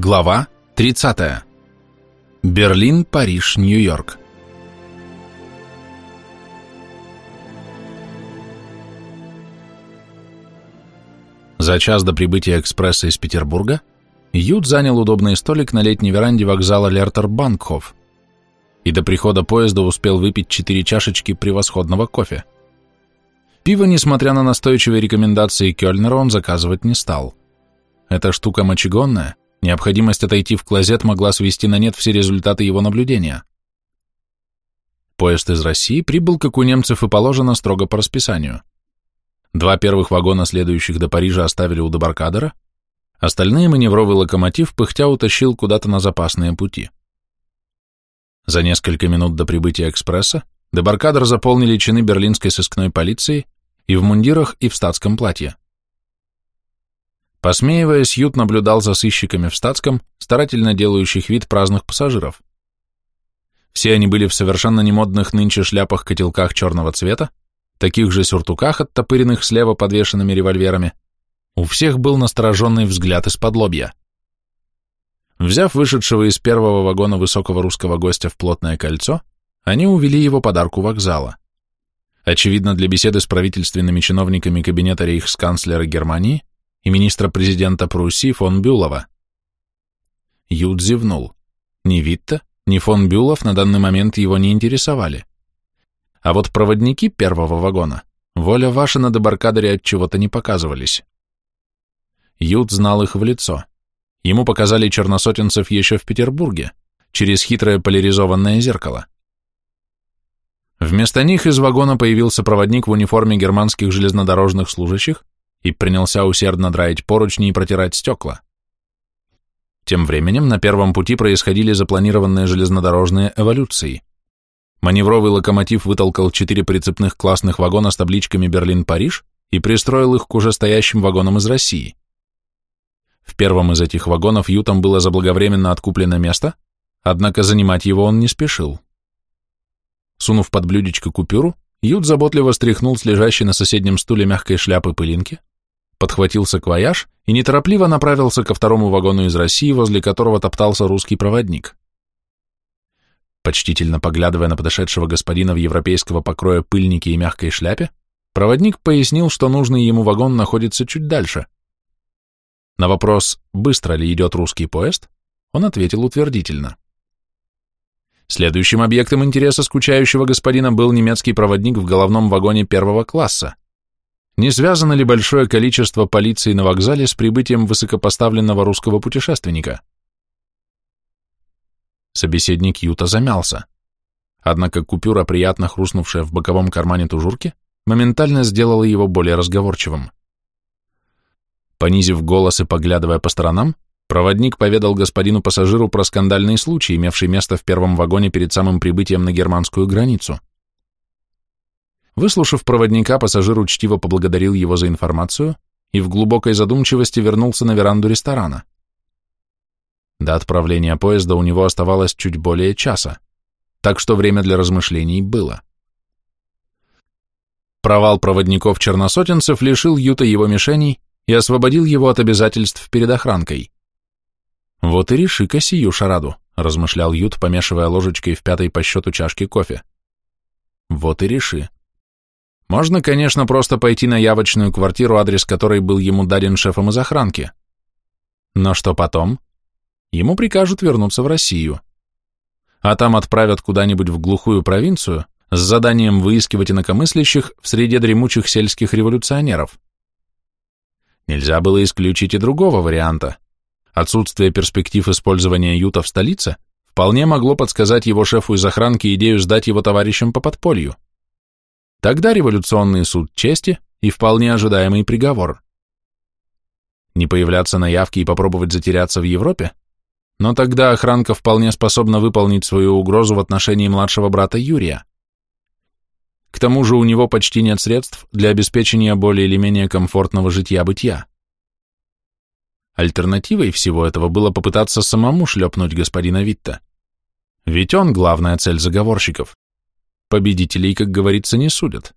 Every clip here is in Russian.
Глава 30. Берлин, Париж, Нью-Йорк. За час до прибытия экспресса из Петербурга Ют занял удобный столик на летней веранде вокзала Лертер-Банкхоф и до прихода поезда успел выпить четыре чашечки превосходного кофе. Пиво, несмотря на настойчивые рекомендации Кёльнера, он заказывать не стал. Эта штука мочегонная, необходимость отойти в клозет могла свести на нет все результаты его наблюдения. Поезд из России прибыл, как у немцев и положено, строго по расписанию. Два первых вагона, следующих до Парижа, оставили у Дебаркадера, остальные маневровый локомотив пыхтя утащил куда-то на запасные пути. За несколько минут до прибытия экспресса Дебаркадер заполнили чины берлинской сыскной полиции и в мундирах, и в статском платье. Посмеиваясь, Ют наблюдал за сыщиками в статском, старательно делающих вид праздных пассажиров. Все они были в совершенно немодных нынче шляпах-котелках черного цвета, таких же сюртуках, оттопыренных слева подвешенными револьверами. У всех был настороженный взгляд из-под лобья. Взяв вышедшего из первого вагона высокого русского гостя в плотное кольцо, они увели его подарку вокзала. Очевидно, для беседы с правительственными чиновниками кабинета рейхсканцлера Германии и министра-президента Пруссии фон Бюлова. Юд зевнул. Ни Витта, ни фон Бюлов на данный момент его не интересовали. А вот проводники первого вагона, воля ваша на дебаркадере от чего-то не показывались. Юд знал их в лицо. Ему показали черносотенцев еще в Петербурге, через хитрое поляризованное зеркало. Вместо них из вагона появился проводник в униформе германских железнодорожных служащих и принялся усердно драить поручни и протирать стекла. Тем временем на первом пути происходили запланированные железнодорожные эволюции. Маневровый локомотив вытолкал четыре прицепных классных вагона с табличками «Берлин-Париж» и пристроил их к уже стоящим вагонам из России. В первом из этих вагонов Ютом было заблаговременно откуплено место, однако занимать его он не спешил. Сунув под блюдечко купюру, Ют заботливо стряхнул с лежащей на соседнем стуле мягкой шляпы пылинки, подхватил саквояж и неторопливо направился ко второму вагону из России, возле которого топтался русский проводник. Почтительно поглядывая на подошедшего господина в европейского покроя пыльнике и мягкой шляпе, проводник пояснил, что нужный ему вагон находится чуть дальше. На вопрос, быстро ли идет русский поезд, он ответил утвердительно. Следующим объектом интереса скучающего господина был немецкий проводник в головном вагоне первого класса. Не связано ли большое количество полиции на вокзале с прибытием высокопоставленного русского путешественника? Собеседник Юта замялся. Однако купюра, приятно хрустнувшая в боковом кармане тужурки, моментально сделала его более разговорчивым. Понизив голос и поглядывая по сторонам, Проводник поведал господину пассажиру про скандальный случай, имевший место в первом вагоне перед самым прибытием на германскую границу. Выслушав проводника, пассажир учтиво поблагодарил его за информацию и в глубокой задумчивости вернулся на веранду ресторана. До отправления поезда у него оставалось чуть более часа, так что время для размышлений было. Провал проводников-черносотенцев лишил Юта его мишеней и освободил его от обязательств перед охранкой. «Вот и реши-ка сию шараду», — размышлял Ют, помешивая ложечкой в пятой по счету чашки кофе. «Вот и реши. Можно, конечно, просто пойти на явочную квартиру, адрес которой был ему даден шефом из охранки. Но что потом? Ему прикажут вернуться в Россию. А там отправят куда-нибудь в глухую провинцию с заданием выискивать инакомыслящих в среде дремучих сельских революционеров. Нельзя было исключить и другого варианта — Отсутствие перспектив использования Юта в столице вполне могло подсказать его шефу из охранки идею сдать его товарищам по подполью. Тогда революционный суд чести и вполне ожидаемый приговор. Не появляться на явке и попробовать затеряться в Европе? Но тогда охранка вполне способна выполнить свою угрозу в отношении младшего брата Юрия. К тому же у него почти нет средств для обеспечения более или менее комфортного житья-бытия. Альтернативой всего этого было попытаться самому шлепнуть господина Витта. Ведь он главная цель заговорщиков. Победителей, как говорится, не судят.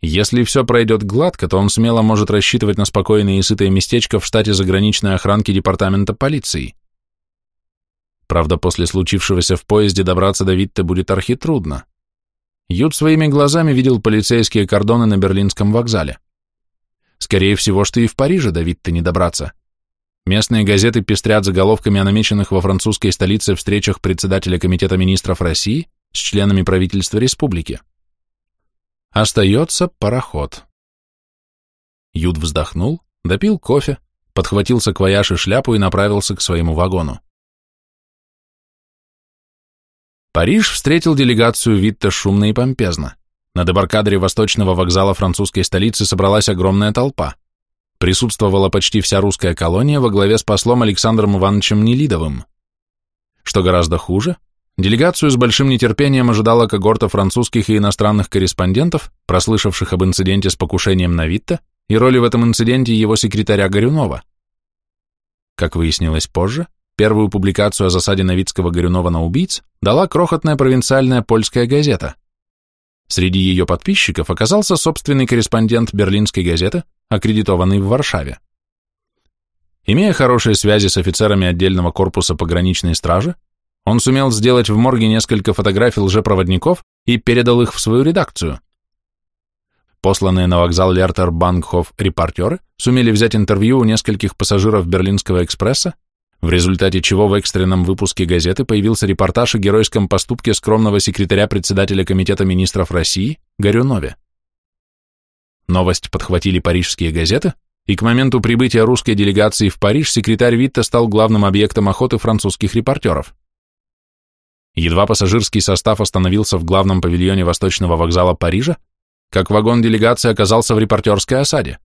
Если все пройдет гладко, то он смело может рассчитывать на спокойное и сытое местечко в штате заграничной охранки департамента полиции. Правда, после случившегося в поезде добраться до Витте будет архитрудно. Ют своими глазами видел полицейские кордоны на Берлинском вокзале. Скорее всего, что и в Париже до Витте не добраться. Местные газеты пестрят заголовками о намеченных во французской столице встречах председателя Комитета министров России с членами правительства республики. Остается пароход. Ют вздохнул, допил кофе, подхватил саквояж и шляпу и направился к своему вагону. Париж встретил делегацию Витта шумно и помпезно. На дебаркадере восточного вокзала французской столицы собралась огромная толпа. Присутствовала почти вся русская колония во главе с послом Александром Ивановичем Нелидовым. Что гораздо хуже, делегацию с большим нетерпением ожидала когорта французских и иностранных корреспондентов, прослышавших об инциденте с покушением на Витта и роли в этом инциденте его секретаря Горюнова. Как выяснилось позже, первую публикацию о засаде Новицкого Горюнова на убийц дала крохотная провинциальная польская газета – Среди ее подписчиков оказался собственный корреспондент Берлинской газеты, аккредитованный в Варшаве. Имея хорошие связи с офицерами отдельного корпуса пограничной стражи, он сумел сделать в морге несколько фотографий лжепроводников и передал их в свою редакцию. Посланные на вокзал Лертер Бангхоф репортеры сумели взять интервью у нескольких пассажиров Берлинского экспресса в результате чего в экстренном выпуске газеты появился репортаж о геройском поступке скромного секретаря председателя Комитета министров России Горюнове. Новость подхватили парижские газеты, и к моменту прибытия русской делегации в Париж секретарь Витта стал главным объектом охоты французских репортеров. Едва пассажирский состав остановился в главном павильоне Восточного вокзала Парижа, как вагон делегации оказался в репортерской осаде.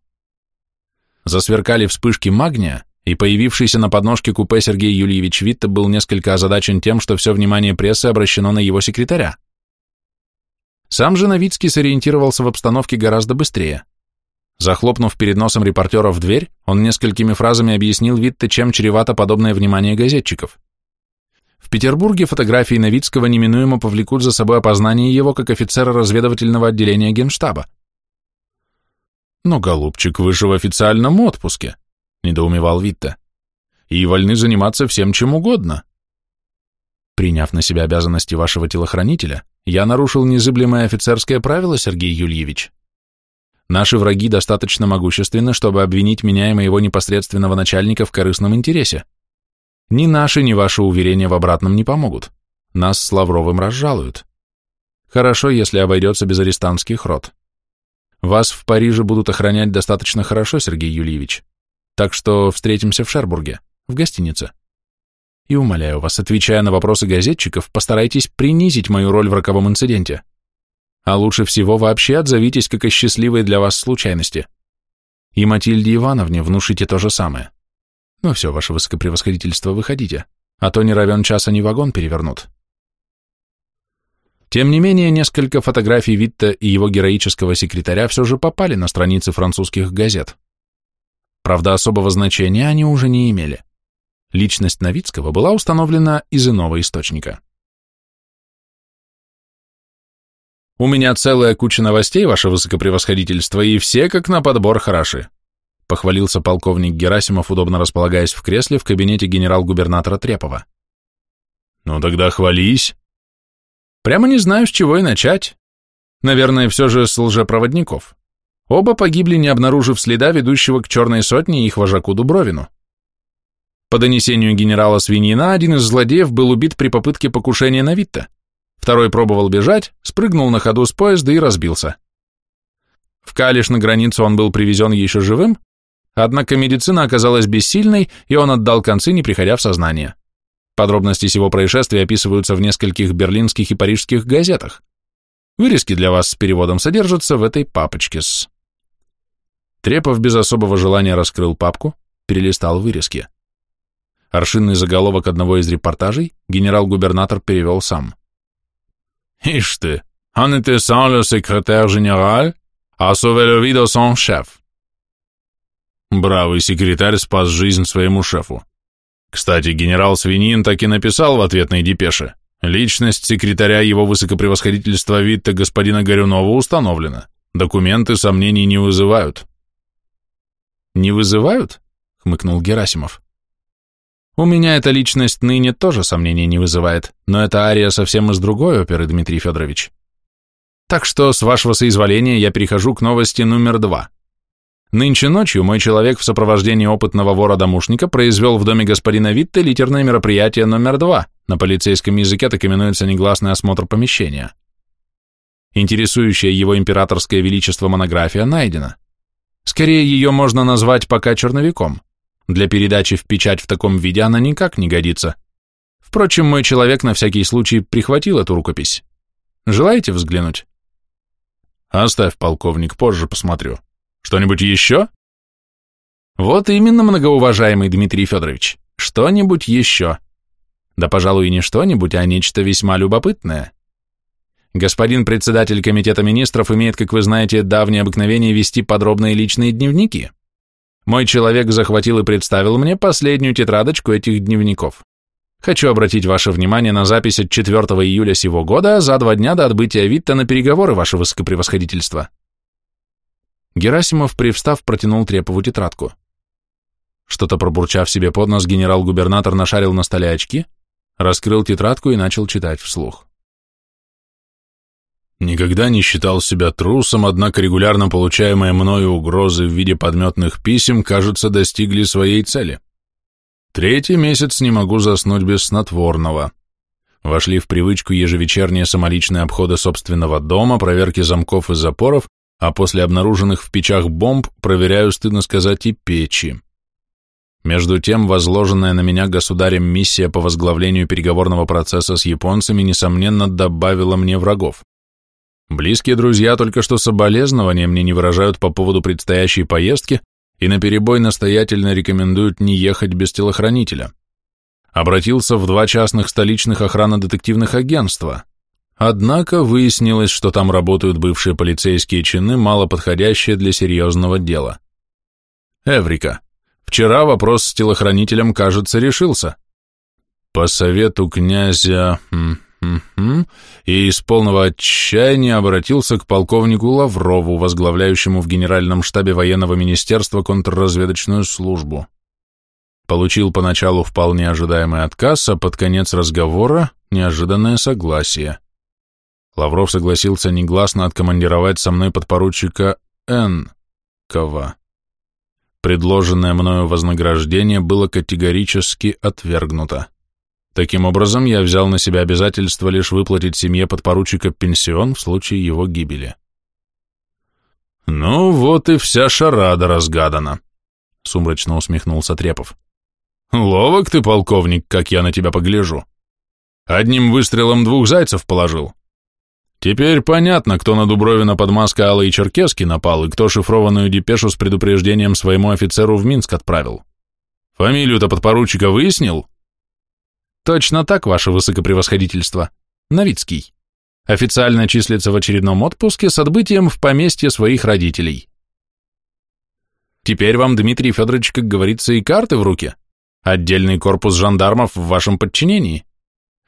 Засверкали вспышки магния, и появившийся на подножке купе Сергей Юльевич Витте был несколько озадачен тем, что все внимание прессы обращено на его секретаря. Сам же Новицкий сориентировался в обстановке гораздо быстрее. Захлопнув перед носом репортера в дверь, он несколькими фразами объяснил Витте, чем чревато подобное внимание газетчиков. Петербурге фотографии Новицкого неминуемо повлекут за собой опознание его как офицера разведывательного отделения Генштаба. Но, голубчик, вы же в официальном отпуске недоумевал Витте. И вольны заниматься всем чем угодно. Приняв на себя обязанности вашего телохранителя, я нарушил незыблемое офицерское правило, Сергей Юльевич. Наши враги достаточно могущественны, чтобы обвинить меня и моего непосредственного начальника в корыстном интересе. Ни наши, ни ваши уверения в обратном не помогут. Нас с Лавровым разжалуют. Хорошо, если обойдется без арестантских рот. Вас в Париже будут охранять достаточно хорошо, Сергей Юльевич. Так что встретимся в Шербурге, в гостинице. И умоляю вас, отвечая на вопросы газетчиков, постарайтесь принизить мою роль в роковом инциденте. А лучше всего вообще отзовитесь как о счастливой для вас случайности. И Матильде Ивановне внушите то же самое. Ну все, ваше высокопревосходительство, выходите, а то не равен час они вагон перевернут. Тем не менее, несколько фотографий Витта и его героического секретаря все же попали на страницы французских газет. Правда, особого значения они уже не имели. Личность Новицкого была установлена из иного источника. «У меня целая куча новостей, ваше высокопревосходительство, и все как на подбор хороши», похвалился полковник Герасимов, удобно располагаясь в кресле в кабинете генерал-губернатора Трепова. «Ну тогда хвались». «Прямо не знаю, с чего и начать. Наверное, все же с лжепроводников. Оба погибли, не обнаружив следа, ведущего к Черной Сотне и их вожаку Дубровину. По донесению генерала Свиньина, один из злодеев был убит при попытке покушения на Витта. Второй пробовал бежать, спрыгнул на ходу с поезда и разбился. В Калиш на границу он был привезен еще живым, однако медицина оказалась бессильной, и он отдал концы, не приходя в сознание. Подробности сего происшествия описываются в нескольких берлинских и парижских газетах. Вырезки для вас с переводом содержатся в этой папочке с... Трепов без особого желания раскрыл папку, перелистал вырезки. Аршинный заголовок одного из репортажей генерал-губернатор перевел сам. «Ишь ты, он était sans le secrétaire général, а sauvé le vie de son chef». Бравый секретарь спас жизнь своему шефу. Кстати, генерал Свинин так и написал в ответной депеше. Личность секретаря его высокопревосходительства Витта господина Горюнова установлена. Документы сомнений не вызывают. Не вызывают? Хмыкнул Герасимов. У меня эта личность ныне тоже сомнений не вызывает, но эта ария совсем из другой оперы, Дмитрий Федорович. Так что, с вашего соизволения, я перехожу к новости номер два. Нынче ночью мой человек в сопровождении опытного вора-домушника произвел в доме господина Витте литерное мероприятие номер два, на полицейском языке так именуется негласный осмотр помещения. Интересующая его императорское величество монография найдена. Скорее, ее можно назвать пока черновиком. Для передачи в печать в таком виде она никак не годится. Впрочем, мой человек на всякий случай прихватил эту рукопись. Желаете взглянуть? Оставь, полковник, позже посмотрю. Что-нибудь еще? Вот именно, многоуважаемый Дмитрий Федорович, что-нибудь еще. Да, пожалуй, не что-нибудь, а нечто весьма любопытное. Господин председатель комитета министров имеет, как вы знаете, давнее обыкновение вести подробные личные дневники. Мой человек захватил и представил мне последнюю тетрадочку этих дневников. Хочу обратить ваше внимание на запись от 4 июля сего года за два дня до отбытия Витта на переговоры, ваше высокопревосходительство. Герасимов, привстав, протянул Трепову тетрадку. Что-то пробурчав себе под нос, генерал-губернатор нашарил на столе очки, раскрыл тетрадку и начал читать вслух. Никогда не считал себя трусом, однако регулярно получаемые мною угрозы в виде подметных писем, кажется, достигли своей цели. Третий месяц не могу заснуть без снотворного. Вошли в привычку ежевечерние самоличные обходы собственного дома, проверки замков и запоров, а после обнаруженных в печах бомб проверяю, стыдно сказать, и печи. Между тем, возложенная на меня государем миссия по возглавлению переговорного процесса с японцами, несомненно, добавила мне врагов. Близкие друзья только что соболезнования мне не выражают по поводу предстоящей поездки и наперебой настоятельно рекомендуют не ехать без телохранителя. Обратился в два частных столичных охранно-детективных агентства. Однако выяснилось, что там работают бывшие полицейские чины, мало подходящие для серьезного дела. Эврика. Вчера вопрос с телохранителем, кажется, решился. По совету князя и из полного отчаяния обратился к полковнику Лаврову, возглавляющему в Генеральном штабе военного министерства контрразведочную службу. Получил поначалу вполне ожидаемый отказ, а под конец разговора неожиданное согласие. Лавров согласился негласно откомандировать со мной подпоручика Н. Кова. Предложенное мною вознаграждение было категорически отвергнуто. Таким образом, я взял на себя обязательство лишь выплатить семье подпоручика пенсион в случае его гибели. «Ну вот и вся шарада разгадана», — сумрачно усмехнулся Трепов. «Ловок ты, полковник, как я на тебя погляжу. Одним выстрелом двух зайцев положил. Теперь понятно, кто на Дубровина под маской Аллы и Черкески напал и кто шифрованную депешу с предупреждением своему офицеру в Минск отправил. Фамилию-то подпоручика выяснил?» Точно так, ваше высокопревосходительство. Новицкий. Официально числится в очередном отпуске с отбытием в поместье своих родителей. Теперь вам, Дмитрий Федорович, как говорится, и карты в руке. Отдельный корпус жандармов в вашем подчинении.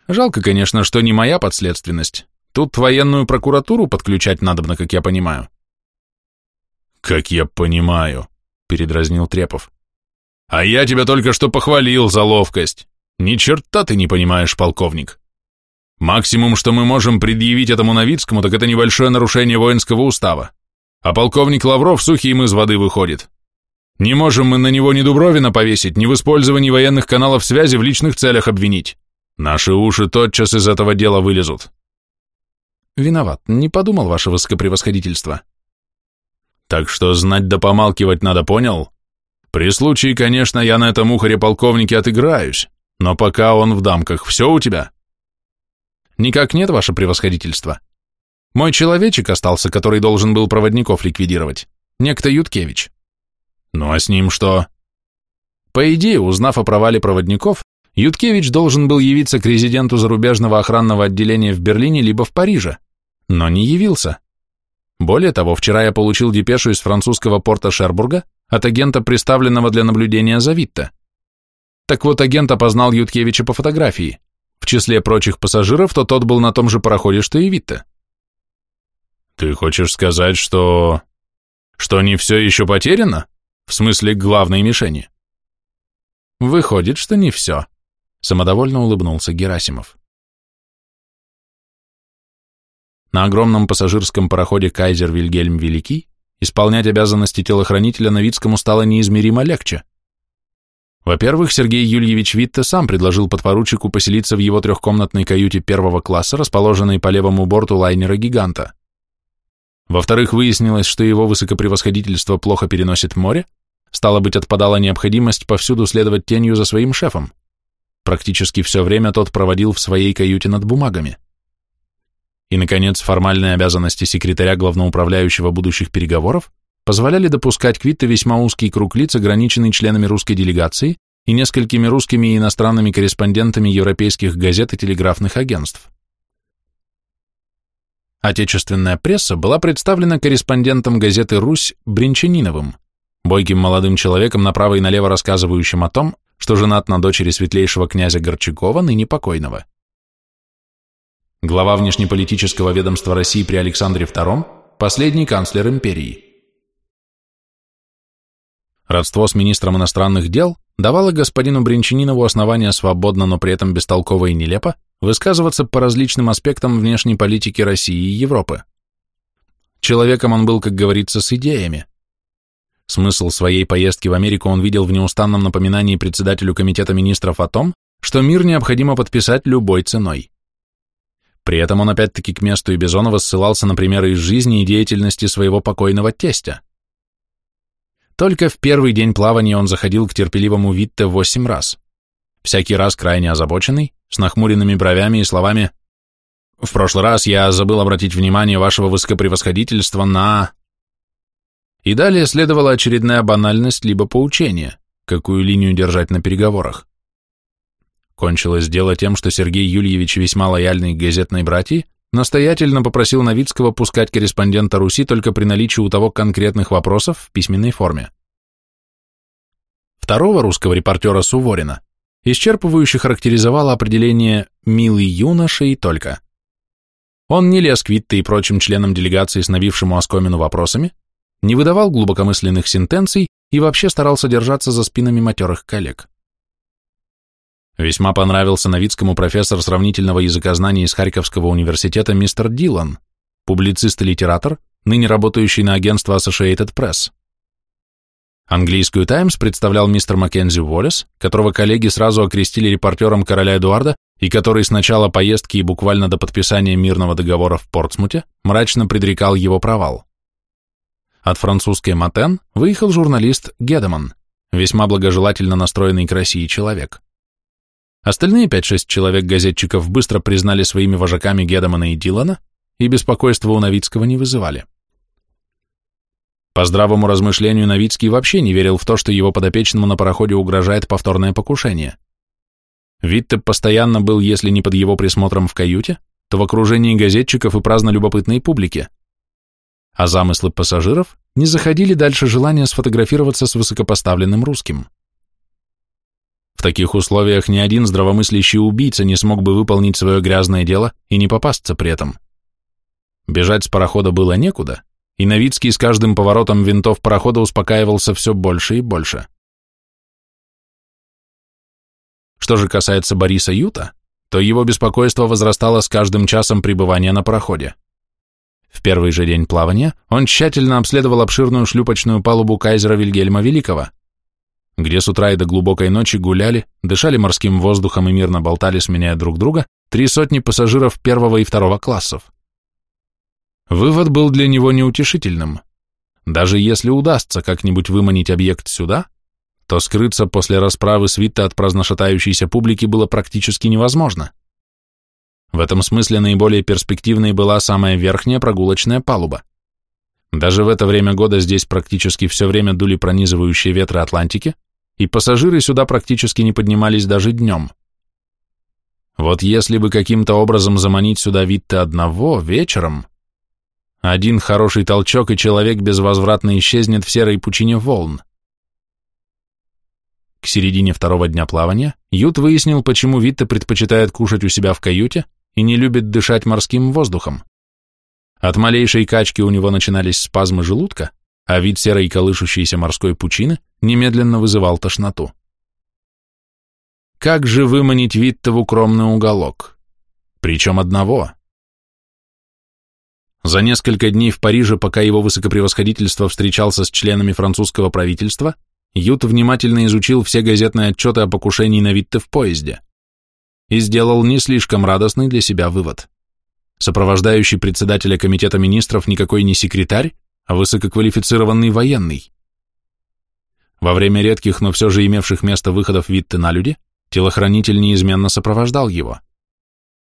Жалко, конечно, что не моя подследственность. Тут военную прокуратуру подключать надобно, как я понимаю. Как я понимаю, передразнил Трепов. А я тебя только что похвалил за ловкость. Ни черта ты не понимаешь, полковник. Максимум, что мы можем предъявить этому Новицкому, так это небольшое нарушение воинского устава. А полковник Лавров сухим из воды выходит. Не можем мы на него ни Дубровина повесить, ни в использовании военных каналов связи в личных целях обвинить. Наши уши тотчас из этого дела вылезут. Виноват, не подумал ваше высокопревосходительство. Так что знать да помалкивать надо, понял? При случае, конечно, я на этом ухаре полковнике отыграюсь. Но пока он в дамках, все у тебя? Никак нет, ваше превосходительство. Мой человечек остался, который должен был проводников ликвидировать. Некто Юткевич. Ну а с ним что? По идее, узнав о провале проводников, Юткевич должен был явиться к резиденту зарубежного охранного отделения в Берлине либо в Париже, но не явился. Более того, вчера я получил депешу из французского порта Шербурга от агента, представленного для наблюдения за Витте. Так вот, агент опознал Юткевича по фотографии. В числе прочих пассажиров, то тот был на том же пароходе, что и Витте. Ты хочешь сказать, что... что не все еще потеряно? В смысле главной мишени? Выходит, что не все, самодовольно улыбнулся Герасимов. На огромном пассажирском пароходе «Кайзер Вильгельм Великий» исполнять обязанности телохранителя Новицкому стало неизмеримо легче. Во-первых, Сергей Юльевич Витте сам предложил подпоручику поселиться в его трехкомнатной каюте первого класса, расположенной по левому борту лайнера-гиганта. Во-вторых, выяснилось, что его высокопревосходительство плохо переносит море, стало быть, отпадала необходимость повсюду следовать тенью за своим шефом. Практически все время тот проводил в своей каюте над бумагами. И, наконец, формальные обязанности секретаря главноуправляющего будущих переговоров позволяли допускать к Витте весьма узкий круг лиц, ограниченный членами русской делегации и несколькими русскими и иностранными корреспондентами европейских газет и телеграфных агентств. Отечественная пресса была представлена корреспондентом газеты «Русь» Бринчаниновым, бойким молодым человеком, направо и налево рассказывающим о том, что женат на дочери светлейшего князя Горчакова, ныне покойного. Глава внешнеполитического ведомства России при Александре II, последний канцлер империи. Родство с министром иностранных дел давало господину Бринчанинову основания свободно, но при этом бестолково и нелепо высказываться по различным аспектам внешней политики России и Европы. Человеком он был, как говорится, с идеями. Смысл своей поездки в Америку он видел в неустанном напоминании председателю комитета министров о том, что мир необходимо подписать любой ценой. При этом он опять-таки к месту и Бизонова ссылался на примеры из жизни и деятельности своего покойного тестя. Только в первый день плавания он заходил к терпеливому Витте восемь раз. Всякий раз крайне озабоченный, с нахмуренными бровями и словами «В прошлый раз я забыл обратить внимание вашего высокопревосходительства на...» И далее следовала очередная банальность либо поучение, какую линию держать на переговорах. Кончилось дело тем, что Сергей Юльевич, весьма лояльный к газетной братьи, настоятельно попросил Новицкого пускать корреспондента Руси только при наличии у того конкретных вопросов в письменной форме. Второго русского репортера Суворина исчерпывающе характеризовало определение «милый юноша» и только. Он не лез к Витте и прочим членам делегации с навившему оскомину вопросами, не выдавал глубокомысленных сентенций и вообще старался держаться за спинами матерых коллег. Весьма понравился Новицкому профессор сравнительного языкознания из Харьковского университета мистер Дилан, публицист и литератор, ныне работающий на агентство Associated Press. Английскую «Таймс» представлял мистер Маккензи Уоллес, которого коллеги сразу окрестили репортером короля Эдуарда и который с начала поездки и буквально до подписания мирного договора в Портсмуте мрачно предрекал его провал. От французской «Матен» выехал журналист Гедеман, весьма благожелательно настроенный к России человек. Остальные 5-6 человек-газетчиков быстро признали своими вожаками Гедемана и Дилана и беспокойства у Новицкого не вызывали. По здравому размышлению Новицкий вообще не верил в то, что его подопечному на пароходе угрожает повторное покушение. Витте постоянно был, если не под его присмотром в каюте, то в окружении газетчиков и праздно любопытной публики. А замыслы пассажиров не заходили дальше желания сфотографироваться с высокопоставленным русским. Таких условиях ни один здравомыслящий убийца не смог бы выполнить свое грязное дело и не попасться при этом. Бежать с парохода было некуда, и Новицкий с каждым поворотом винтов парохода успокаивался все больше и больше. Что же касается Бориса Юта, то его беспокойство возрастало с каждым часом пребывания на пароходе. В первый же день плавания он тщательно обследовал обширную шлюпочную палубу кайзера Вильгельма Великого, где с утра и до глубокой ночи гуляли, дышали морским воздухом и мирно болтали, сменяя друг друга, три сотни пассажиров первого и второго классов. Вывод был для него неутешительным. Даже если удастся как-нибудь выманить объект сюда, то скрыться после расправы свита от праздношатающейся публики было практически невозможно. В этом смысле наиболее перспективной была самая верхняя прогулочная палуба. Даже в это время года здесь практически все время дули пронизывающие ветры Атлантики, и пассажиры сюда практически не поднимались даже днем. Вот если бы каким-то образом заманить сюда Витте одного вечером, один хороший толчок, и человек безвозвратно исчезнет в серой пучине волн. К середине второго дня плавания Ют выяснил, почему Витте предпочитает кушать у себя в каюте и не любит дышать морским воздухом. От малейшей качки у него начинались спазмы желудка, а вид серой колышущейся морской пучины немедленно вызывал тошноту. Как же выманить Витта в укромный уголок? Причем одного. За несколько дней в Париже, пока его высокопревосходительство встречался с членами французского правительства, Ют внимательно изучил все газетные отчеты о покушении на Витте в поезде и сделал не слишком радостный для себя вывод. Сопровождающий председателя комитета министров никакой не секретарь, а высококвалифицированный военный. Во время редких, но все же имевших место выходов Витте на люди, телохранитель неизменно сопровождал его.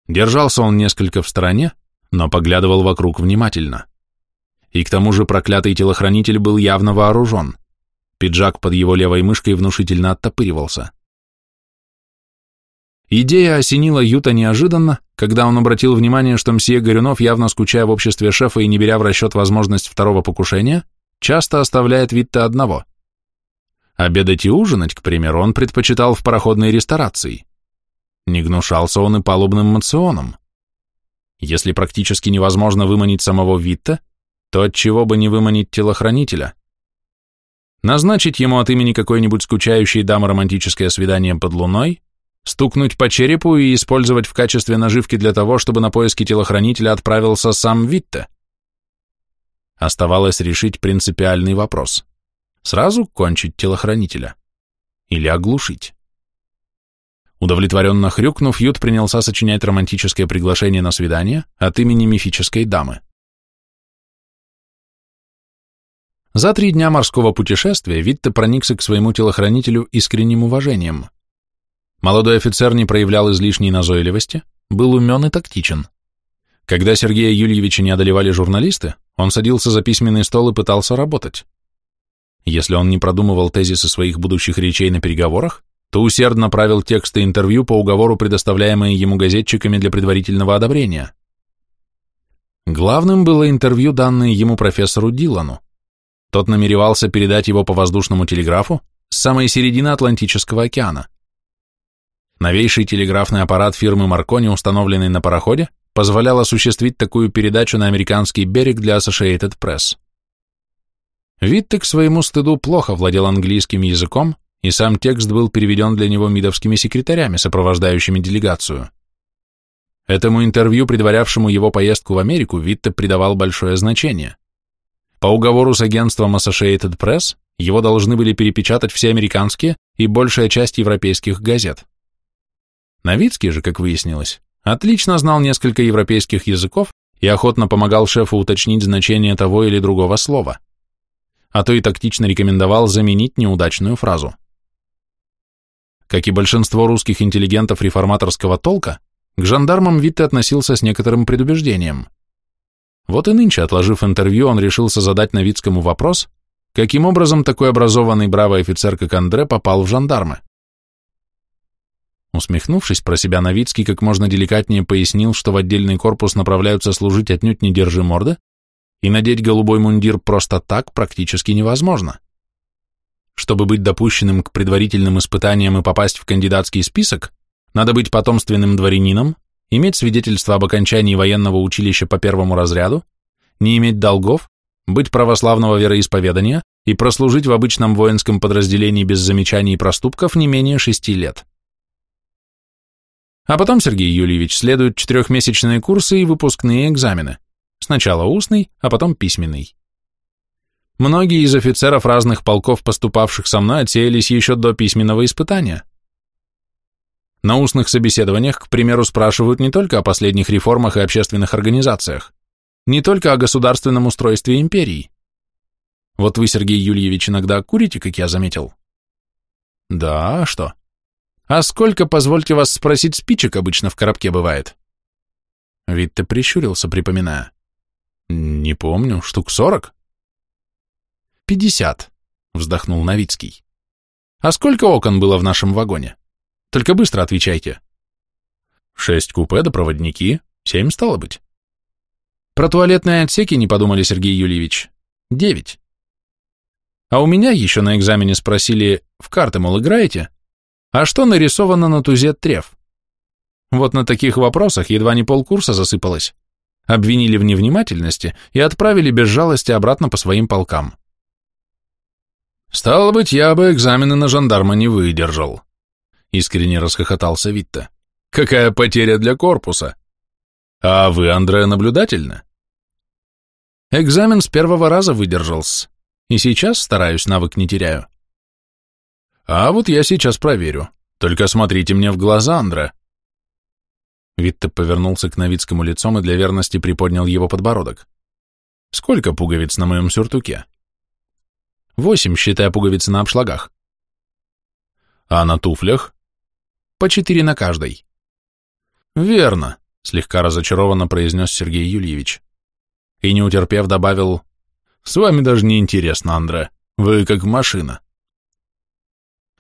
Держался он несколько в стороне, но поглядывал вокруг внимательно. И к тому же проклятый телохранитель был явно вооружен. Пиджак под его левой мышкой внушительно оттопыривался. Идея осенила Юта неожиданно, когда он обратил внимание, что мсье Горюнов, явно скучая в обществе шефа и не беря в расчет возможность второго покушения, часто оставляет Витта одного. Обедать и ужинать, к примеру, он предпочитал в пароходной ресторации. Не гнушался он и палубным мационом. Если практически невозможно выманить самого Витта, то от чего бы не выманить телохранителя? Назначить ему от имени какой-нибудь скучающей дамы романтическое свидание под луной, стукнуть по черепу и использовать в качестве наживки для того, чтобы на поиски телохранителя отправился сам Витте. Оставалось решить принципиальный вопрос. Сразу кончить телохранителя? Или оглушить? Удовлетворенно хрюкнув, Ют принялся сочинять романтическое приглашение на свидание от имени мифической дамы. За три дня морского путешествия Витте проникся к своему телохранителю искренним уважением. Молодой офицер не проявлял излишней назойливости, был умен и тактичен. Когда Сергея Юльевича не одолевали журналисты, он садился за письменный стол и пытался работать. Если он не продумывал тезисы своих будущих речей на переговорах, то усердно правил тексты интервью по уговору, предоставляемые ему газетчиками для предварительного одобрения. Главным было интервью, данное ему профессору Дилану. Тот намеревался передать его по воздушному телеграфу с самой середины Атлантического океана. Новейший телеграфный аппарат фирмы Маркони, установленный на пароходе, позволял осуществить такую передачу на американский берег для Associated Press. Витте к своему стыду плохо владел английским языком, и сам текст был переведен для него мидовскими секретарями, сопровождающими делегацию. Этому интервью, предварявшему его поездку в Америку, Витте придавал большое значение. По уговору с агентством Associated Press его должны были перепечатать все американские и большая часть европейских газет. Новицкий же, как выяснилось, отлично знал несколько европейских языков и охотно помогал шефу уточнить значение того или другого слова, а то и тактично рекомендовал заменить неудачную фразу. Как и большинство русских интеллигентов реформаторского толка, к жандармам Витте относился с некоторым предубеждением. Вот и нынче, отложив интервью, он решился задать Новицкому вопрос, каким образом такой образованный бравый офицер, как Андре, попал в жандармы. Усмехнувшись про себя, Новицкий как можно деликатнее пояснил, что в отдельный корпус направляются служить отнюдь не держи морды, и надеть голубой мундир просто так практически невозможно. Чтобы быть допущенным к предварительным испытаниям и попасть в кандидатский список, надо быть потомственным дворянином, иметь свидетельство об окончании военного училища по первому разряду, не иметь долгов, быть православного вероисповедания и прослужить в обычном воинском подразделении без замечаний и проступков не менее шести лет. А потом, Сергей Юльевич, следуют четырехмесячные курсы и выпускные экзамены. Сначала устный, а потом письменный. Многие из офицеров разных полков, поступавших со мной, отсеялись еще до письменного испытания. На устных собеседованиях, к примеру, спрашивают не только о последних реформах и общественных организациях, не только о государственном устройстве империи. Вот вы, Сергей Юльевич, иногда курите, как я заметил? Да, а что? А сколько, позвольте вас спросить, спичек обычно в коробке бывает? Витте прищурился, припоминая. Не помню, штук сорок? Пятьдесят, вздохнул Новицкий. А сколько окон было в нашем вагоне? Только быстро отвечайте. Шесть купе да проводники, семь стало быть. Про туалетные отсеки не подумали, Сергей Юльевич. Девять. А у меня еще на экзамене спросили, в карты, мол, играете? А что нарисовано на тузе треф? Вот на таких вопросах едва не полкурса засыпалось. обвинили в невнимательности и отправили без жалости обратно по своим полкам. «Стало быть, я бы экзамены на жандарма не выдержал», — искренне расхохотался Витта. «Какая потеря для корпуса! А вы, Андреа, наблюдательно?» «Экзамен с первого раза выдержался, и сейчас стараюсь, навык не теряю». «А вот я сейчас проверю. Только смотрите мне в глаза, Андре». Витте повернулся к Новицкому лицом и для верности приподнял его подбородок. «Сколько пуговиц на моем сюртуке?» Восемь, считая пуговицы на обшлагах. А на туфлях? По четыре на каждой. Верно, слегка разочарованно произнес Сергей Юльевич. И не утерпев добавил, с вами даже не интересно, Андре, вы как машина.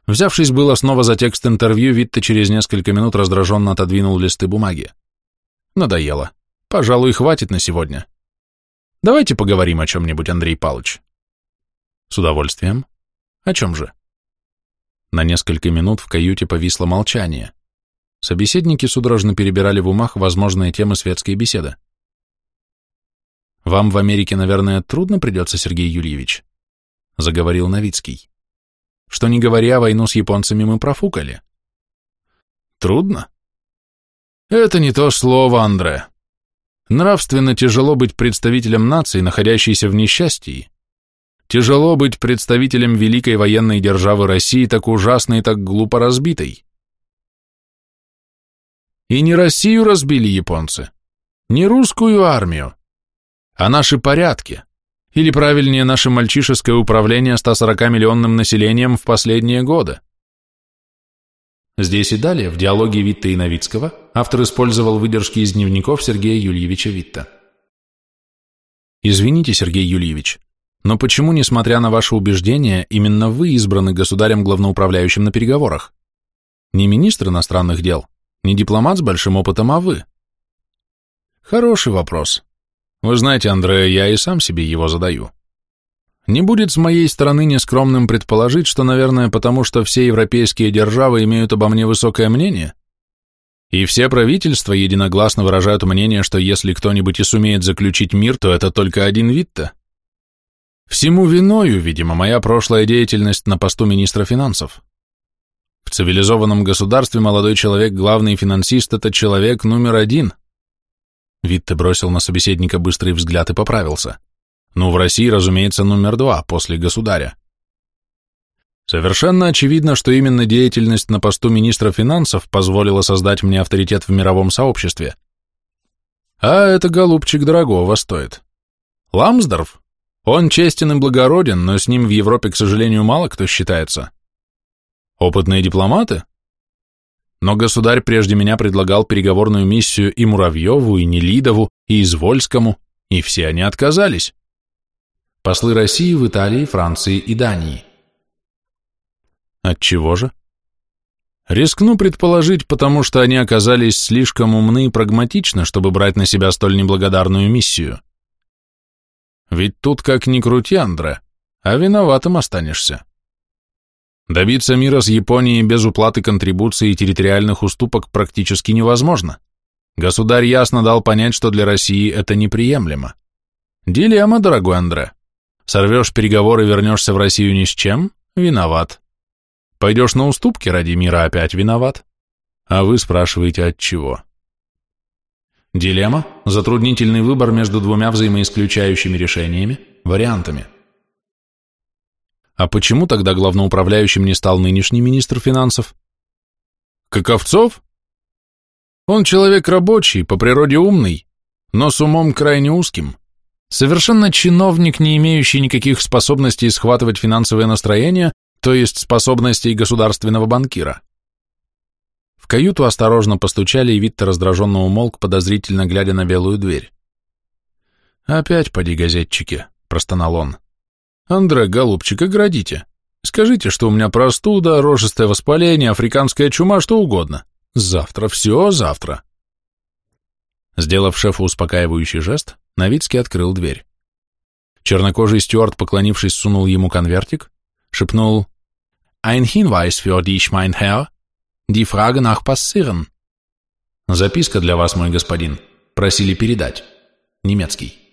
Взявшись было снова за текст интервью, Витте через несколько минут раздраженно отодвинул листы бумаги. Надоело. Пожалуй, хватит на сегодня. Давайте поговорим о чем-нибудь, Андрей Павлович. С удовольствием. О чем же? На несколько минут в каюте повисло молчание. Собеседники судорожно перебирали в умах возможные темы светской беседы. «Вам в Америке, наверное, трудно придется, Сергей Юрьевич?» — заговорил Новицкий. «Что не говоря, войну с японцами мы профукали». «Трудно?» «Это не то слово, Андре. Нравственно тяжело быть представителем нации, находящейся в несчастье, Тяжело быть представителем великой военной державы России, так ужасно и так глупо разбитой. И не Россию разбили японцы, не русскую армию, а наши порядки, или правильнее, наше мальчишеское управление 140-миллионным населением в последние годы. Здесь и далее, в диалоге Витта и Новицкого, автор использовал выдержки из дневников Сергея Юльевича Витта. «Извините, Сергей Юльевич, но почему, несмотря на ваши убеждения, именно вы избраны государем-главноуправляющим на переговорах? Не министр иностранных дел, не дипломат с большим опытом, а вы? Хороший вопрос. Вы знаете, Андрея, я и сам себе его задаю. Не будет с моей стороны нескромным предположить, что, наверное, потому что все европейские державы имеют обо мне высокое мнение, и все правительства единогласно выражают мнение, что если кто-нибудь и сумеет заключить мир, то это только один вид-то. Всему виною, видимо, моя прошлая деятельность на посту министра финансов. В цивилизованном государстве молодой человек, главный финансист, это человек номер один. Витте бросил на собеседника быстрый взгляд и поправился. Ну, в России, разумеется, номер два, после государя. Совершенно очевидно, что именно деятельность на посту министра финансов позволила создать мне авторитет в мировом сообществе. А это, голубчик, дорогого стоит. Ламсдорф, он честен и благороден, но с ним в Европе, к сожалению, мало кто считается. Опытные дипломаты? Но государь прежде меня предлагал переговорную миссию и Муравьеву, и Нелидову, и Извольскому, и все они отказались. Послы России в Италии, Франции и Дании. Отчего же? Рискну предположить, потому что они оказались слишком умны и прагматичны, чтобы брать на себя столь неблагодарную миссию. Ведь тут как ни крути, Андре, а виноватым останешься. Добиться мира с Японией без уплаты контрибуций и территориальных уступок практически невозможно. Государь ясно дал понять, что для России это неприемлемо. Дилемма, дорогой Андре. Сорвешь переговоры вернешься в Россию ни с чем – виноват. Пойдешь на уступки ради мира – опять виноват. А вы спрашиваете, от чего? Дилемма – затруднительный выбор между двумя взаимоисключающими решениями, вариантами. А почему тогда главноуправляющим не стал нынешний министр финансов? Каковцов? Он человек рабочий, по природе умный, но с умом крайне узким. Совершенно чиновник, не имеющий никаких способностей схватывать финансовые настроения, то есть способностей государственного банкира. В каюту осторожно постучали, и Витта раздраженно умолк, подозрительно глядя на белую дверь. «Опять поди, газетчики», — простонал он. «Андре, голубчик, оградите. Скажите, что у меня простуда, рожистое воспаление, африканская чума, что угодно. Завтра, все завтра». Сделав шефу успокаивающий жест, Новицкий открыл дверь. Чернокожий стюард, поклонившись, сунул ему конвертик, шепнул «Ein Hinweis für dich, mein Herr», Die Frage nach passieren. Записка для вас, мой господин. Просили передать. Немецкий.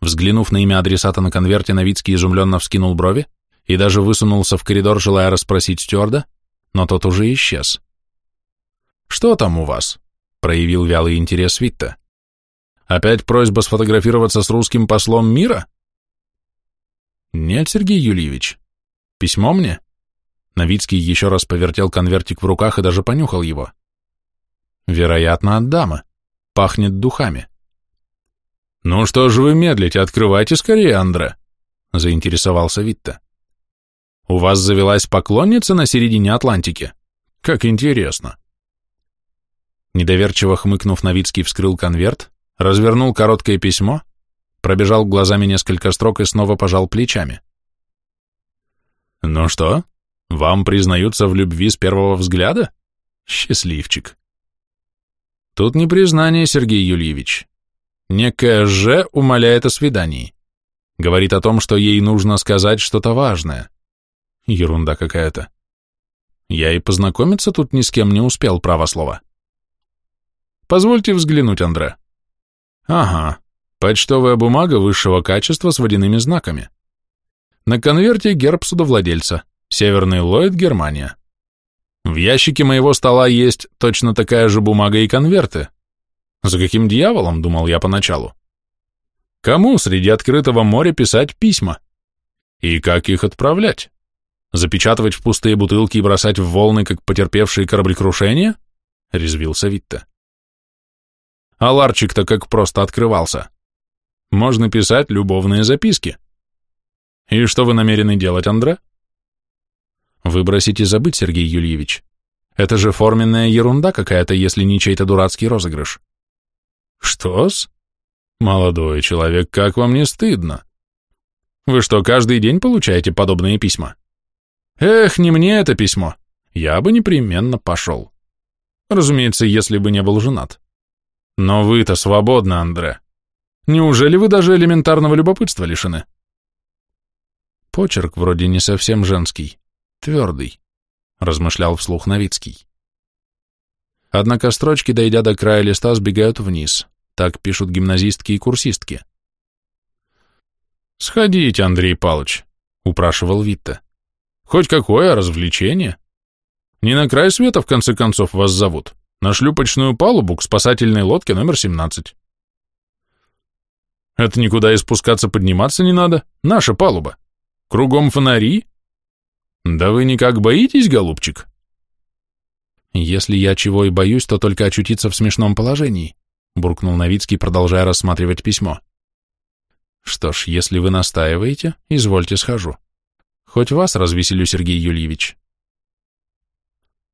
Взглянув на имя адресата на конверте, Новицкий изумленно вскинул брови и даже высунулся в коридор, желая расспросить стюарда, но тот уже исчез. «Что там у вас?» — проявил вялый интерес Витта. «Опять просьба сфотографироваться с русским послом мира?» «Нет, Сергей Юльевич. Письмо мне?» Новицкий еще раз повертел конвертик в руках и даже понюхал его. «Вероятно, от дамы. Пахнет духами». «Ну что же вы медлите? Открывайте скорее, Андре!» — заинтересовался Витта. «У вас завелась поклонница на середине Атлантики? Как интересно!» Недоверчиво хмыкнув, Новицкий вскрыл конверт, развернул короткое письмо, пробежал глазами несколько строк и снова пожал плечами. «Ну что, вам признаются в любви с первого взгляда? Счастливчик!» «Тут не признание, Сергей Юльевич. Некая Ж умоляет о свидании. Говорит о том, что ей нужно сказать что-то важное. Ерунда какая-то. Я и познакомиться тут ни с кем не успел, право слова. Позвольте взглянуть, Андре. Ага, почтовая бумага высшего качества с водяными знаками. На конверте герб судовладельца. Северный Ллойд, Германия. В ящике моего стола есть точно такая же бумага и конверты, за каким дьяволом, думал я поначалу? Кому среди открытого моря писать письма? И как их отправлять? Запечатывать в пустые бутылки и бросать в волны, как потерпевшие кораблекрушение? Резвился Витта. А ларчик-то как просто открывался. Можно писать любовные записки. И что вы намерены делать, Андре? Выбросить и забыть, Сергей Юльевич. Это же форменная ерунда какая-то, если не чей-то дурацкий розыгрыш. Что-с? Молодой человек, как вам не стыдно? Вы что, каждый день получаете подобные письма? Эх, не мне это письмо. Я бы непременно пошел. Разумеется, если бы не был женат. Но вы-то свободны, Андре. Неужели вы даже элементарного любопытства лишены? Почерк вроде не совсем женский, твердый, размышлял вслух Новицкий. Однако строчки, дойдя до края листа, сбегают вниз. Так пишут гимназистки и курсистки. «Сходите, Андрей Павлович», — упрашивал Витта. «Хоть какое развлечение. Не на край света, в конце концов, вас зовут. На шлюпочную палубу к спасательной лодке номер 17. Это никуда и спускаться подниматься не надо. Наша палуба. Кругом фонари. Да вы никак боитесь, голубчик?» «Если я чего и боюсь, то только очутиться в смешном положении», буркнул Новицкий, продолжая рассматривать письмо. «Что ж, если вы настаиваете, извольте схожу. Хоть вас развеселю, Сергей Юльевич».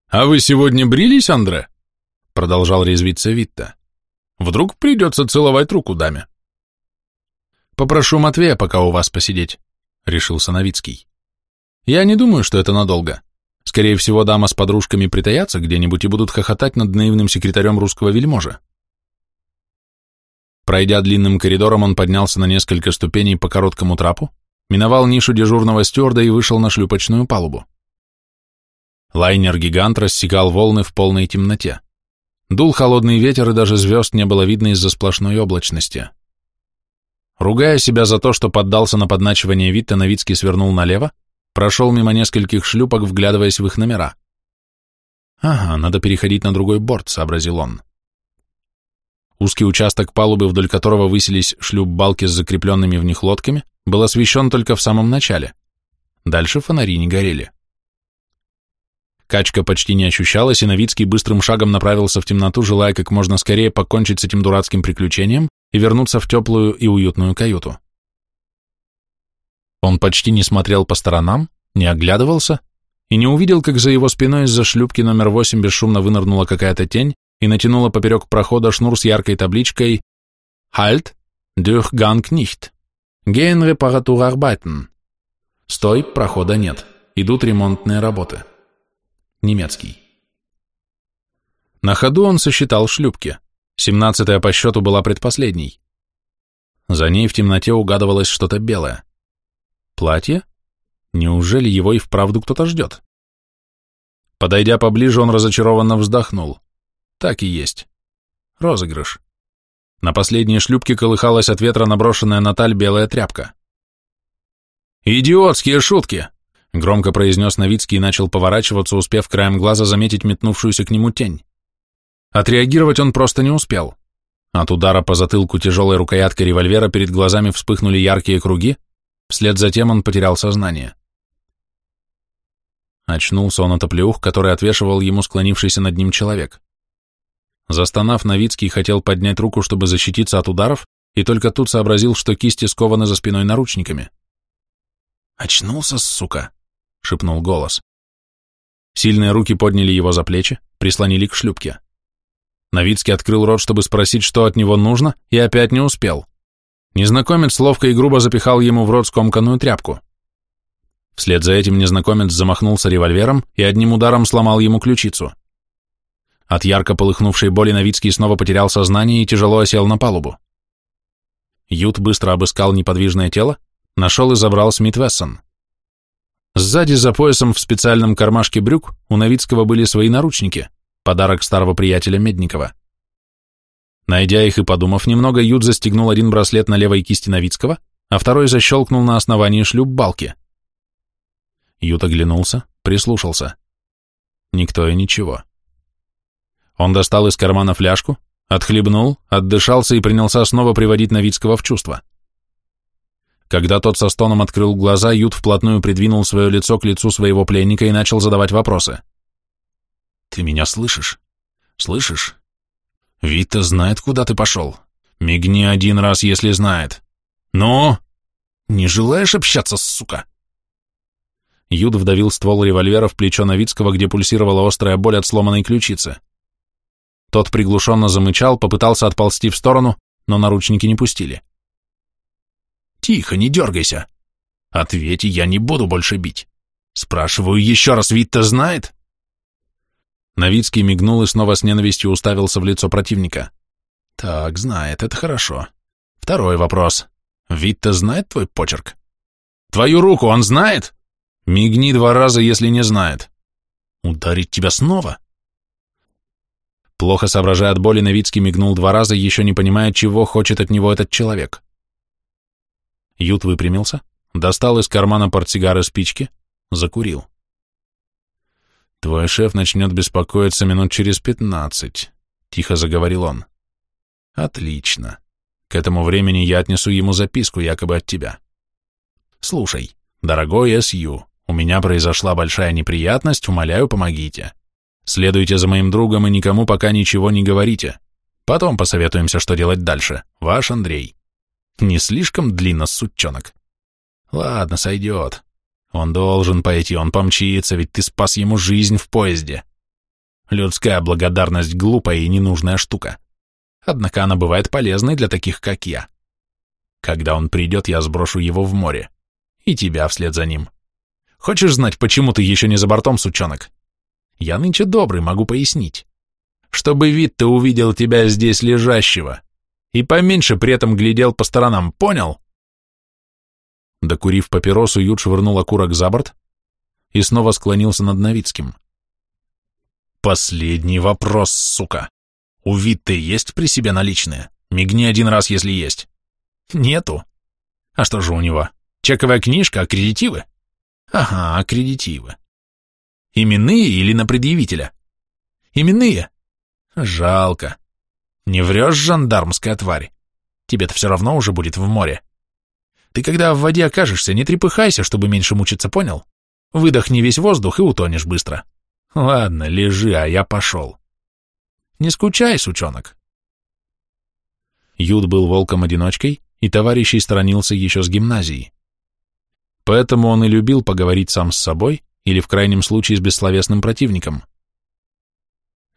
«А вы сегодня брились, Андре?» продолжал резвиться Витта. «Вдруг придется целовать руку даме?» «Попрошу Матвея пока у вас посидеть», — решился Новицкий. «Я не думаю, что это надолго. Скорее всего, дама с подружками притаятся где-нибудь и будут хохотать над наивным секретарем русского вельможа. Пройдя длинным коридором, он поднялся на несколько ступеней по короткому трапу, миновал нишу дежурного стюарда и вышел на шлюпочную палубу. Лайнер-гигант рассекал волны в полной темноте. Дул холодный ветер, и даже звезд не было видно из-за сплошной облачности. Ругая себя за то, что поддался на подначивание Витта, Новицкий свернул налево, Прошел мимо нескольких шлюпок, вглядываясь в их номера. «Ага, надо переходить на другой борт», — сообразил он. Узкий участок палубы, вдоль которого высились шлюп-балки с закрепленными в них лодками, был освещен только в самом начале. Дальше фонари не горели. Качка почти не ощущалась, и Новицкий быстрым шагом направился в темноту, желая как можно скорее покончить с этим дурацким приключением и вернуться в теплую и уютную каюту. Он почти не смотрел по сторонам, не оглядывался и не увидел, как за его спиной из-за шлюпки номер восемь бесшумно вынырнула какая-то тень и натянула поперек прохода шнур с яркой табличкой «Halt, durch Gang nicht. Gehen Reparaturarbeiten». «Стой, прохода нет. Идут ремонтные работы». Немецкий. На ходу он сосчитал шлюпки. Семнадцатая по счету была предпоследней. За ней в темноте угадывалось что-то белое. Платье? Неужели его и вправду кто-то ждет? Подойдя поближе, он разочарованно вздохнул. Так и есть. Розыгрыш. На последней шлюпке колыхалась от ветра наброшенная на таль белая тряпка. «Идиотские шутки!» — громко произнес Новицкий и начал поворачиваться, успев краем глаза заметить метнувшуюся к нему тень. Отреагировать он просто не успел. От удара по затылку тяжелой рукояткой револьвера перед глазами вспыхнули яркие круги, вслед за тем он потерял сознание. Очнулся он от оплеух, который отвешивал ему склонившийся над ним человек. Застонав, Новицкий хотел поднять руку, чтобы защититься от ударов, и только тут сообразил, что кисти скованы за спиной наручниками. «Очнулся, сука!» — шепнул голос. Сильные руки подняли его за плечи, прислонили к шлюпке. Новицкий открыл рот, чтобы спросить, что от него нужно, и опять не успел. Незнакомец ловко и грубо запихал ему в рот скомканную тряпку. Вслед за этим незнакомец замахнулся револьвером и одним ударом сломал ему ключицу. От ярко полыхнувшей боли Новицкий снова потерял сознание и тяжело осел на палубу. Ют быстро обыскал неподвижное тело, нашел и забрал Смит Вессон. Сзади за поясом в специальном кармашке брюк у Новицкого были свои наручники, подарок старого приятеля Медникова. Найдя их и подумав немного, Ют застегнул один браслет на левой кисти Новицкого, а второй защелкнул на основании шлюп-балки. Ют оглянулся, прислушался. Никто и ничего. Он достал из кармана фляжку, отхлебнул, отдышался и принялся снова приводить Новицкого в чувство. Когда тот со стоном открыл глаза, Ют вплотную придвинул свое лицо к лицу своего пленника и начал задавать вопросы. «Ты меня слышишь? Слышишь? Вита знает, куда ты пошел. Мигни один раз, если знает. Но не желаешь общаться, сука?» Юд вдавил ствол револьвера в плечо Новицкого, где пульсировала острая боль от сломанной ключицы. Тот приглушенно замычал, попытался отползти в сторону, но наручники не пустили. «Тихо, не дергайся. Ответь, я не буду больше бить. Спрашиваю еще раз, Витта знает?» Новицкий мигнул и снова с ненавистью уставился в лицо противника. «Так, знает, это хорошо. Второй вопрос. Витта знает твой почерк? Твою руку он знает? Мигни два раза, если не знает. Ударить тебя снова? Плохо соображая от боли, Новицкий мигнул два раза, еще не понимая, чего хочет от него этот человек. Ют выпрямился, достал из кармана портсигары спички, закурил. «Твой шеф начнет беспокоиться минут через пятнадцать», — тихо заговорил он. «Отлично. К этому времени я отнесу ему записку якобы от тебя. Слушай, дорогой С.Ю., у меня произошла большая неприятность, умоляю, помогите. Следуйте за моим другом и никому пока ничего не говорите. Потом посоветуемся, что делать дальше. Ваш Андрей. Не слишком длинно, сучонок? Ладно, сойдет. Он должен пойти, он помчится, ведь ты спас ему жизнь в поезде. Людская благодарность глупая и ненужная штука. Однако она бывает полезной для таких, как я. Когда он придет, я сброшу его в море. И тебя вслед за ним. Хочешь знать, почему ты еще не за бортом, сучонок? Я нынче добрый, могу пояснить. Чтобы вид ты увидел тебя здесь лежащего, и поменьше при этом глядел по сторонам, понял? Докурив папиросу, Ют швырнул окурок за борт и снова склонился над Новицким. «Последний вопрос, сука. У Витты есть при себе наличные? Мигни один раз, если есть». «Нету. А что же у него? Чековая книжка, аккредитивы?» «Ага, аккредитивы. Именные или на предъявителя? Именные? Жалко. Не врешь, жандармская тварь. Тебе-то все равно уже будет в море. Ты когда в воде окажешься, не трепыхайся, чтобы меньше мучиться, понял? Выдохни весь воздух и утонешь быстро. Ладно, лежи, а я пошел. Не скучай, сучонок. Юд был волком-одиночкой, и товарищей сторонился еще с гимназии. Поэтому он и любил поговорить сам с собой или в крайнем случае с бессловесным противником.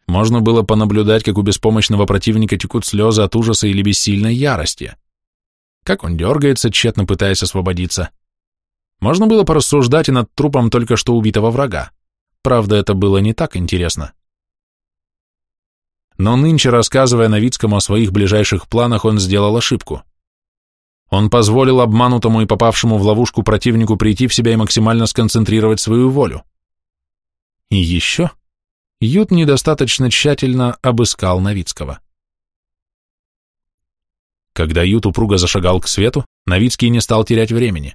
Можно было понаблюдать, как у беспомощного противника текут слезы от ужаса или бессильной ярости. Как он дергается, тщетно пытаясь освободиться. Можно было порассуждать и над трупом только что убитого врага. Правда, это было не так интересно. Но нынче, рассказывая Новицкому о своих ближайших планах, он сделал ошибку. Он позволил обманутому и попавшему в ловушку противнику прийти в себя и максимально сконцентрировать свою волю. И еще Ют недостаточно тщательно обыскал Новицкого. Когда Ют упруго зашагал к свету, Новицкий не стал терять времени.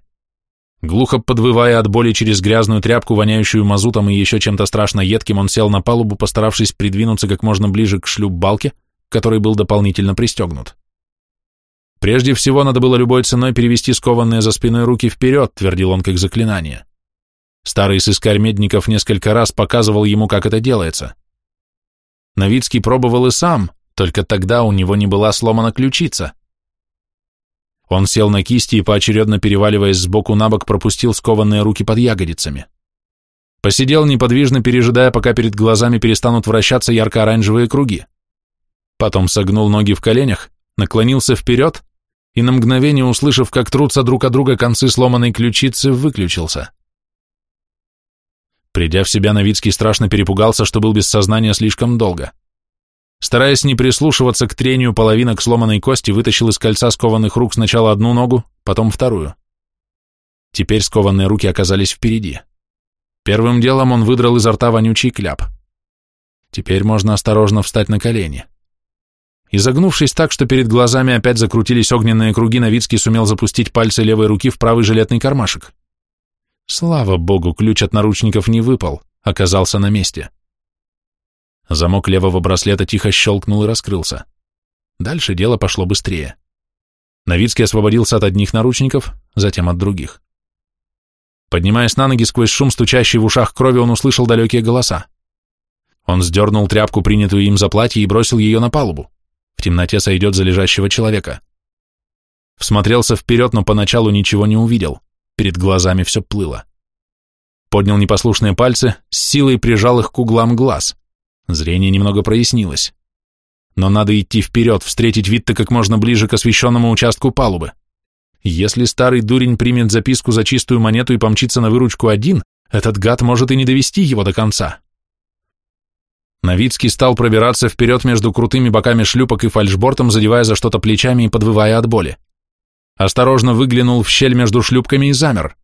Глухо подвывая от боли через грязную тряпку, воняющую мазутом и еще чем-то страшно едким, он сел на палубу, постаравшись придвинуться как можно ближе к шлюп-балке, который был дополнительно пристегнут. Прежде всего, надо было любой ценой перевести скованные за спиной руки вперед, твердил он как заклинание. Старый сыскарь Медников несколько раз показывал ему, как это делается. Новицкий пробовал и сам, только тогда у него не была сломана ключица. Он сел на кисти и, поочередно переваливаясь сбоку на бок, пропустил скованные руки под ягодицами. Посидел неподвижно, пережидая, пока перед глазами перестанут вращаться ярко-оранжевые круги. Потом согнул ноги в коленях, наклонился вперед и на мгновение, услышав, как трутся друг от друга концы сломанной ключицы, выключился. Придя в себя, Новицкий страшно перепугался, что был без сознания слишком долго. Стараясь не прислушиваться к трению половинок сломанной кости, вытащил из кольца скованных рук сначала одну ногу, потом вторую. Теперь скованные руки оказались впереди. Первым делом он выдрал изо рта вонючий кляп. Теперь можно осторожно встать на колени. Изогнувшись так, что перед глазами опять закрутились огненные круги, Новицкий сумел запустить пальцы левой руки в правый жилетный кармашек. Слава богу, ключ от наручников не выпал, оказался на месте. Замок левого браслета тихо щелкнул и раскрылся. Дальше дело пошло быстрее. Новицкий освободился от одних наручников, затем от других. Поднимаясь на ноги сквозь шум, стучащий в ушах крови, он услышал далекие голоса. Он сдернул тряпку, принятую им за платье, и бросил ее на палубу в темноте сойдет за лежащего человека. Всмотрелся вперед, но поначалу ничего не увидел, перед глазами все плыло. Поднял непослушные пальцы, с силой прижал их к углам глаз. Зрение немного прояснилось. Но надо идти вперед, встретить Витта как можно ближе к освещенному участку палубы. Если старый дурень примет записку за чистую монету и помчится на выручку один, этот гад может и не довести его до конца. Новицкий стал пробираться вперед между крутыми боками шлюпок и фальшбортом, задевая за что-то плечами и подвывая от боли. Осторожно выглянул в щель между шлюпками и замер.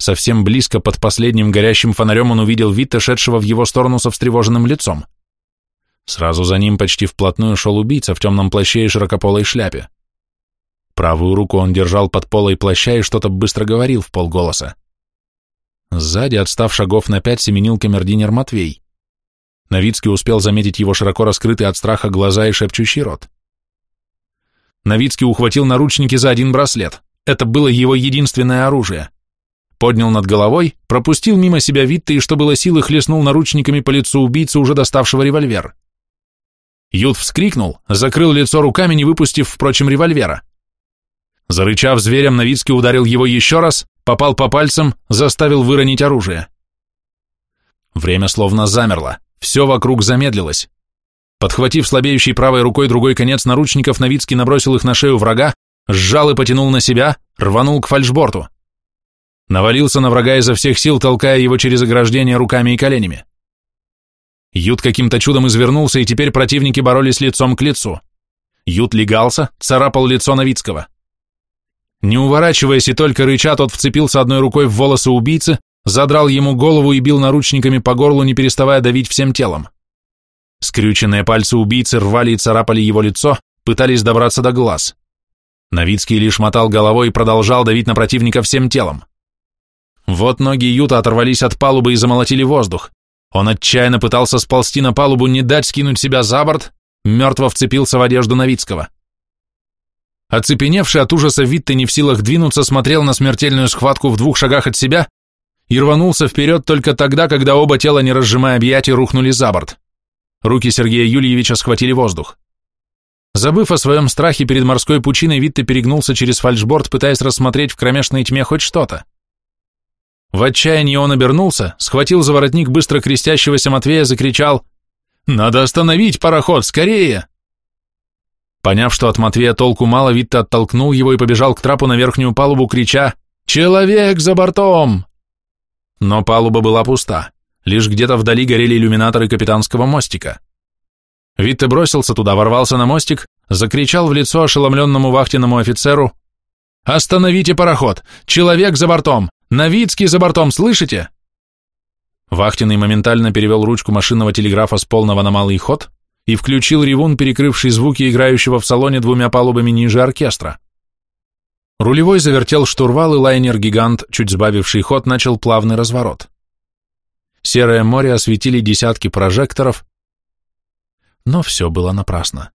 Совсем близко под последним горящим фонарем он увидел Витта, шедшего в его сторону со встревоженным лицом. Сразу за ним почти вплотную шел убийца в темном плаще и широкополой шляпе. Правую руку он держал под полой плаща и что-то быстро говорил в полголоса. Сзади, отстав шагов на пять, семенил камердинер Матвей. Новицкий успел заметить его широко раскрытые от страха глаза и шепчущий рот. Новицкий ухватил наручники за один браслет. Это было его единственное оружие. Поднял над головой, пропустил мимо себя Витта и, что было силы, хлестнул наручниками по лицу убийцы, уже доставшего револьвер. Ют вскрикнул, закрыл лицо руками, не выпустив, впрочем, револьвера. Зарычав зверем, Новицкий ударил его еще раз, попал по пальцам, заставил выронить оружие. Время словно замерло. Все вокруг замедлилось. Подхватив слабеющей правой рукой другой конец наручников, Новицкий набросил их на шею врага, сжал и потянул на себя, рванул к фальшборту. Навалился на врага изо всех сил, толкая его через ограждение руками и коленями. Ют каким-то чудом извернулся, и теперь противники боролись лицом к лицу. Ют легался, царапал лицо Новицкого. Не уворачиваясь и только рыча, тот вцепился одной рукой в волосы убийцы, задрал ему голову и бил наручниками по горлу, не переставая давить всем телом. Скрюченные пальцы убийцы рвали и царапали его лицо, пытались добраться до глаз. Новицкий лишь мотал головой и продолжал давить на противника всем телом. Вот ноги Юта оторвались от палубы и замолотили воздух. Он отчаянно пытался сползти на палубу, не дать скинуть себя за борт, мертво вцепился в одежду Новицкого. Оцепеневший от ужаса Витте не в силах двинуться, смотрел на смертельную схватку в двух шагах от себя и рванулся вперед только тогда, когда оба тела, не разжимая объятий, рухнули за борт. Руки Сергея Юльевича схватили воздух. Забыв о своем страхе перед морской пучиной, Витте перегнулся через фальшборд, пытаясь рассмотреть в кромешной тьме хоть что-то. В отчаянии он обернулся, схватил за воротник быстро крестящегося Матвея, закричал «Надо остановить пароход, скорее!» Поняв, что от Матвея толку мало, Витте оттолкнул его и побежал к трапу на верхнюю палубу, крича «Человек за бортом!» Но палуба была пуста, лишь где-то вдали горели иллюминаторы капитанского мостика. Витте бросился туда, ворвался на мостик, закричал в лицо ошеломленному вахтенному офицеру «Остановите пароход! Человек за бортом! Новицкий за бортом, слышите?» Вахтенный моментально перевел ручку машинного телеграфа с полного на малый ход и включил ревун, перекрывший звуки играющего в салоне двумя палубами ниже оркестра. Рулевой завертел штурвал, и лайнер-гигант, чуть сбавивший ход, начал плавный разворот. Серое море осветили десятки прожекторов, но все было напрасно.